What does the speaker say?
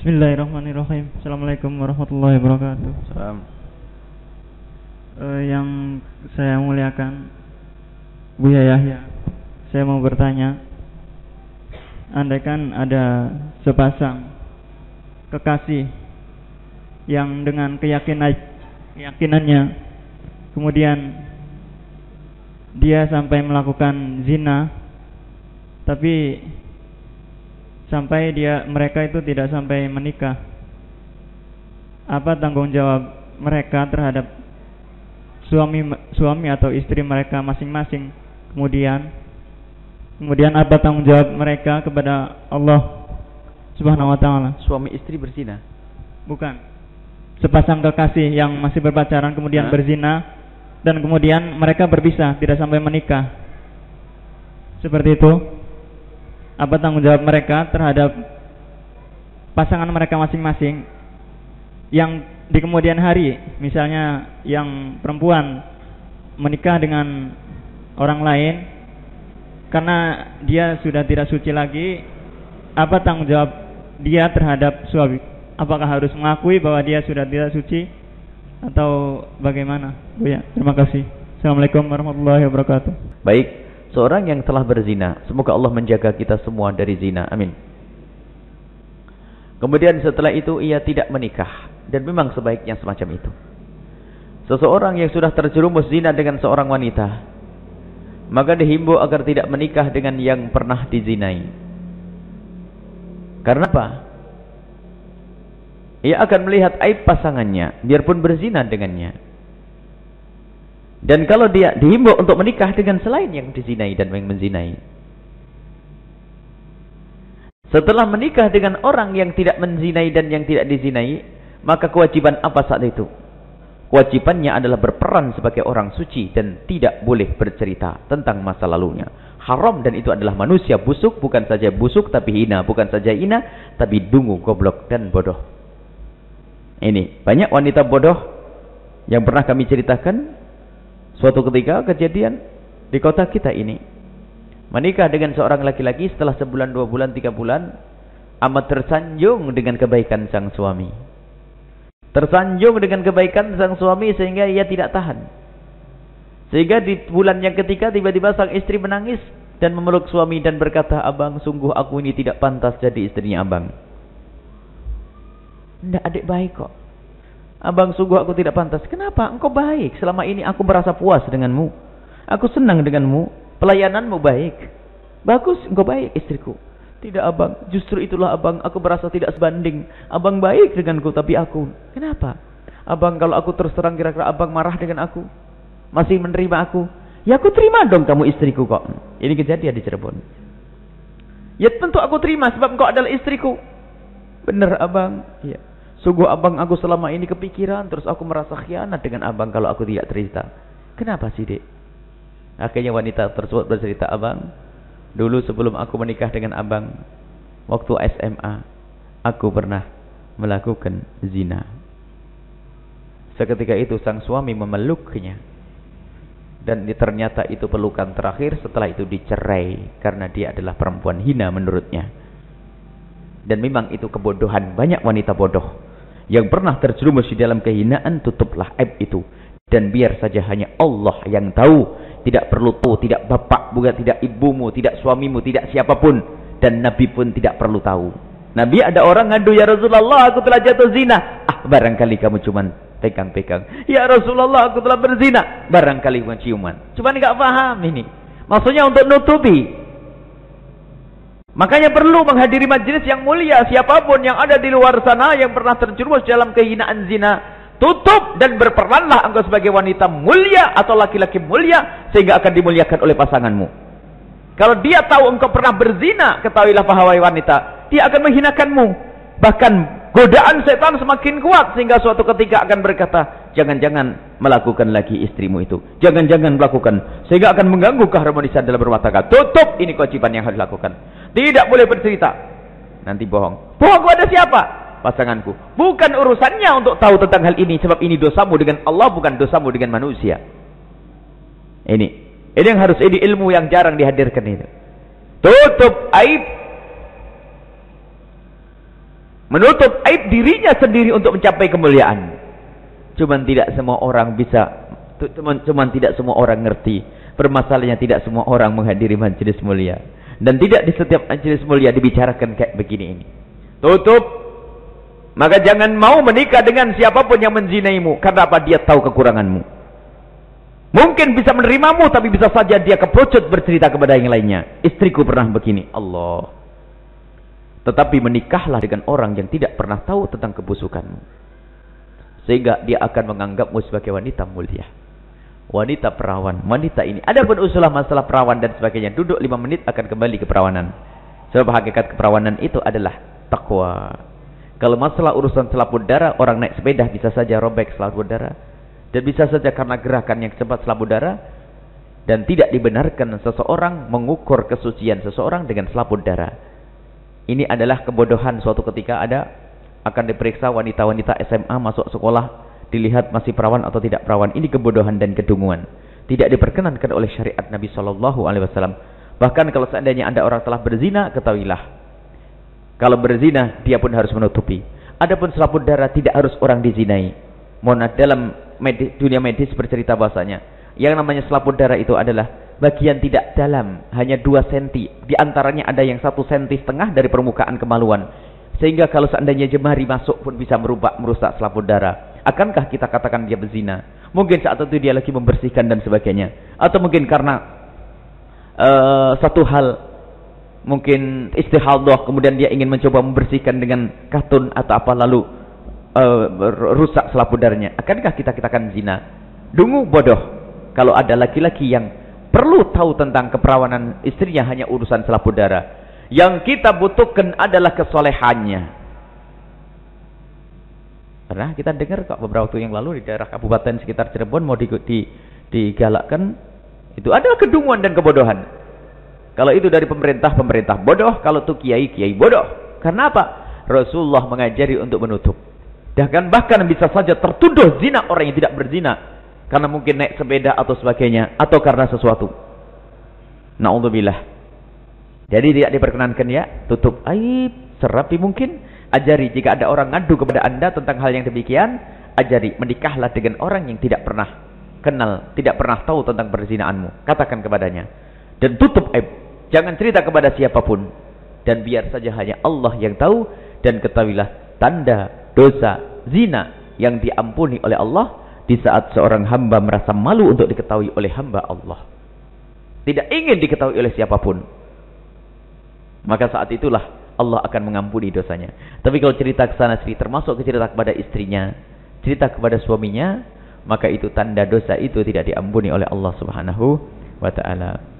Bismillahirrahmanirrahim. Assalamualaikum warahmatullahi wabarakatuh. Salam. Eh, yang saya muliakan Buya Yahya, saya mau bertanya, andaikan ada sepasang kekasih yang dengan keyakinan keyakinannya kemudian dia sampai melakukan zina tapi sampai dia mereka itu tidak sampai menikah. Apa tanggung jawab mereka terhadap suami suami atau istri mereka masing-masing? Kemudian kemudian apa tanggung jawab mereka kepada Allah Subhanahu wa taala? Suami istri berzina. bukan. Sepasang kekasih yang masih berpacaran kemudian Hah? berzina dan kemudian mereka berpisah tidak sampai menikah. Seperti itu apa tanggung jawab mereka terhadap pasangan mereka masing-masing yang di kemudian hari misalnya yang perempuan menikah dengan orang lain karena dia sudah tidak suci lagi apa tanggung jawab dia terhadap suami? Apakah harus mengakui bahwa dia sudah tidak suci atau bagaimana? Bu ya terima kasih. Assalamualaikum warahmatullahi wabarakatuh. Baik, seorang yang telah berzina, semoga Allah menjaga kita semua dari zina. Amin. Kemudian setelah itu ia tidak menikah dan memang sebaiknya semacam itu. Seseorang yang sudah terjerumus zina dengan seorang wanita, maka dihimbau agar tidak menikah dengan yang pernah dizinai. Karena apa? Ia akan melihat aib pasangannya, biarpun berzina dengannya. Dan kalau dia dihimbau untuk menikah dengan selain yang dizinai dan yang menzinai. Setelah menikah dengan orang yang tidak menzinai dan yang tidak dizinai, maka kewajiban apa saat itu? Kewajibannya adalah berperan sebagai orang suci dan tidak boleh bercerita tentang masa lalunya. Haram dan itu adalah manusia busuk, bukan saja busuk tapi hina, bukan saja hina tapi dungu, goblok dan bodoh. Ini banyak wanita bodoh yang pernah kami ceritakan Suatu ketika kejadian di kota kita ini. Menikah dengan seorang laki-laki setelah sebulan, dua bulan, tiga bulan. Amat tersanjung dengan kebaikan sang suami. Tersanjung dengan kebaikan sang suami sehingga ia tidak tahan. Sehingga di bulan yang ketiga tiba-tiba sang istri menangis. Dan memeluk suami dan berkata, Abang sungguh aku ini tidak pantas jadi istrinya abang. Tidak adik baik kok. Abang sungguh aku tidak pantas. Kenapa? Engkau baik. Selama ini aku merasa puas denganmu. Aku senang denganmu. Pelayananmu baik. Bagus, engkau baik istriku. Tidak abang, justru itulah abang. Aku merasa tidak sebanding. Abang baik denganku, tapi aku. Kenapa? Abang kalau aku terus terang kira-kira abang marah dengan aku. Masih menerima aku. Ya aku terima dong kamu istriku kok. Ini kejadian di Cirebon. Ya tentu aku terima sebab engkau adalah istriku. Benar abang. Iya. Sungguh abang aku selama ini kepikiran terus aku merasa khianat dengan abang kalau aku tidak cerita. Kenapa sih dek? Akhirnya wanita tersebut bercerita abang. Dulu sebelum aku menikah dengan abang. Waktu SMA. Aku pernah melakukan zina. Seketika itu sang suami memeluknya. Dan ternyata itu pelukan terakhir setelah itu dicerai. Karena dia adalah perempuan hina menurutnya. Dan memang itu kebodohan. Banyak wanita bodoh. Yang pernah terjerumus di dalam kehinaan, tutuplah aib itu. Dan biar saja hanya Allah yang tahu. Tidak perlu tahu, tidak bapak, bukan tidak ibumu, tidak suamimu, tidak siapa pun. Dan Nabi pun tidak perlu tahu. Nabi ada orang ngadu, Ya Rasulullah, aku telah jatuh zina. Ah, barangkali kamu cuman pegang-pegang. Ya Rasulullah, aku telah berzina. Barangkali cuma ciuman. Cuman nggak paham ini. Maksudnya untuk nutupi. Makanya perlu menghadiri majlis yang mulia. Siapa pun yang ada di luar sana yang pernah terjerumus dalam kehinaan zina. Tutup dan berperanlah engkau sebagai wanita mulia atau laki-laki mulia. Sehingga akan dimuliakan oleh pasanganmu. Kalau dia tahu engkau pernah berzina. Ketahuilah pahawai wanita. Dia akan menghinakanmu. Bahkan godaan setan semakin kuat. Sehingga suatu ketika akan berkata. Jangan-jangan melakukan lagi istrimu itu. Jangan-jangan melakukan. Sehingga akan mengganggu keharmonisan dalam rumah tangga. Tutup. Ini kewajiban yang harus dilakukan. Tidak boleh bercerita. Nanti bohong. Bohong kepada siapa? Pasanganku. Bukan urusannya untuk tahu tentang hal ini. Sebab ini dosamu dengan Allah. Bukan dosamu dengan manusia. Ini. Ini yang harus. Ini ilmu yang jarang dihadirkan itu. Tutup aib. Menutup aib dirinya sendiri untuk mencapai kemuliaan. Cuman tidak semua orang bisa cuman, cuman tidak semua orang ngerti. Permasalahannya tidak semua orang menghadiri majelis mulia. Dan tidak di setiap majelis mulia dibicarakan kayak begini ini. Tutup. Maka jangan mau menikah dengan siapa pun yang menzinaimu. Karena apa? Dia tahu kekuranganmu. Mungkin bisa menerimamu tapi bisa saja dia kepucut bercerita kepada yang lainnya. Istriku pernah begini. Allah. Tetapi menikahlah dengan orang yang tidak pernah tahu tentang kebusukanmu. Sehingga dia akan menganggapmu sebagai wanita mulia. Wanita perawan. Wanita ini. Ada pun usulah masalah perawan dan sebagainya. Duduk lima menit akan kembali ke perawanan. Sebab hakikat keperawanan itu adalah takwa. Kalau masalah urusan selaput darah, orang naik sepeda bisa saja robek selaput darah. Dan bisa saja karena gerakan yang cepat selaput darah. Dan tidak dibenarkan seseorang mengukur kesucian seseorang dengan selaput darah. Ini adalah kebodohan suatu ketika ada akan diperiksa wanita-wanita SMA masuk sekolah dilihat masih perawan atau tidak perawan. Ini kebodohan dan kedunguan. Tidak diperkenankan oleh syariat Nabi Shallallahu Alaihi Wasallam. Bahkan kalau seandainya anda orang telah berzina, ketahuilah. Kalau berzina, dia pun harus menutupi. Adapun selaput darah tidak harus orang dizinai. Mohon dalam medis, dunia medis bercerita bahasanya, yang namanya selaput darah itu adalah bagian tidak dalam hanya 2 cm di antaranya ada yang 1 cm setengah dari permukaan kemaluan sehingga kalau seandainya jemari masuk pun bisa merubah merusak selaput darah akankah kita katakan dia berzina? Mungkin saat itu dia lagi membersihkan dan sebagainya. Atau mungkin karena uh, satu hal mungkin istihadah kemudian dia ingin mencoba membersihkan dengan katun atau apa lalu uh, rusak selaput darahnya akankah kita katakan zina? Dungu bodoh. Kalau ada laki-laki yang perlu tahu tentang keperawanan istrinya hanya urusan selaput darah. Yang kita butuhkan adalah kesolehannya. Pernah kita dengar kok beberapa waktu yang lalu di daerah kabupaten sekitar Cirebon mau di, di, digalakkan itu adalah kedunguan dan kebodohan. Kalau itu dari pemerintah, pemerintah bodoh. Kalau itu kiai, kiai bodoh. Karena apa? Rasulullah mengajari untuk menutup. Dan bahkan bisa saja tertuduh zina orang yang tidak berzina karena mungkin naik sepeda atau sebagainya atau karena sesuatu. Nauzubillah. Jadi tidak diperkenankan ya, tutup aib, serapi mungkin, ajari jika ada orang ngadu kepada Anda tentang hal yang demikian, ajari menikahlah dengan orang yang tidak pernah kenal, tidak pernah tahu tentang perzinaanmu. Katakan kepadanya dan tutup aib. Jangan cerita kepada siapa pun dan biar saja hanya Allah yang tahu dan ketahuilah tanda dosa zina yang diampuni oleh Allah di saat seorang hamba merasa malu untuk diketahui oleh hamba Allah. Tidak ingin diketahui oleh siapa pun. Maka saat itulah Allah akan mengampuni dosanya. Tapi kalau cerita ke sana sini termasuk cerita kepada istrinya, cerita kepada suaminya, maka itu tanda dosa itu tidak diampuni oleh Allah Subhanahu wa taala.